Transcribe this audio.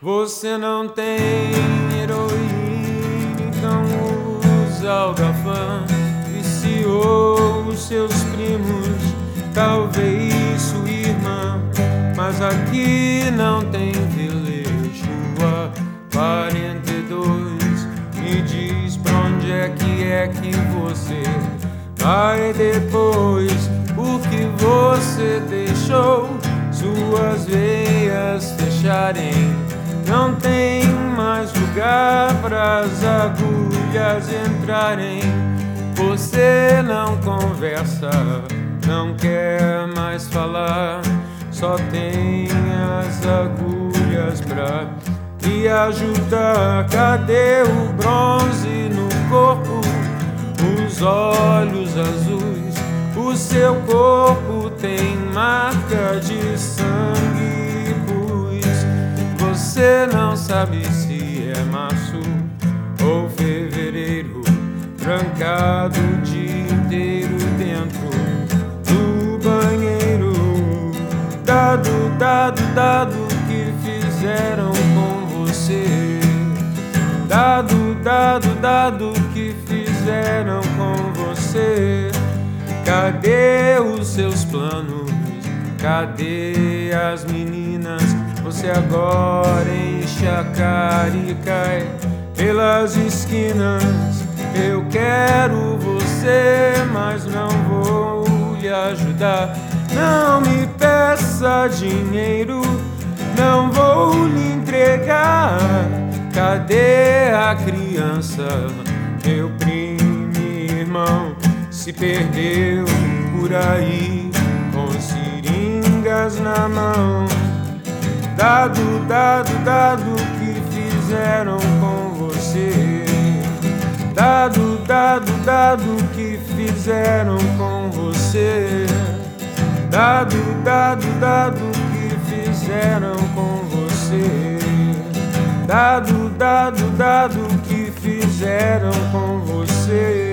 Você não tem heroína, então usa Gafan. Viciou os seus primos, talvez sua irmã. Mas aqui não tem velejo. A 42 me diz pra onde é que é que você vai depois. O que você deixou suas veias fecharem as agulhas entrarem. Você não conversa, não quer mais falar. Só tem as agulhas pra te ajudar. Cadê o bronze no corpo? Os olhos azuis. O seu corpo tem marca de sangue você não sabe se é março ou fevereiro, trancado o dia inteiro dentro do banheiro. Dado, dado, dado que fizeram com você. Dado, dado, dado que fizeram com você. Cadê os seus planos? Cadê as meninas? Você agora enche a cara e cai pelas esquinas. Eu quero você, mas não vou lhe ajudar. Não me peça dinheiro, não vou lhe entregar. Cadê a criança? Meu primo irmão se perdeu por aí com seringas na mão. Dado, dado, dado que fizeram dado, que fizeram com você. Dado, dado, dado que fizeram com você. Dado, dado, dado que fizeram com você.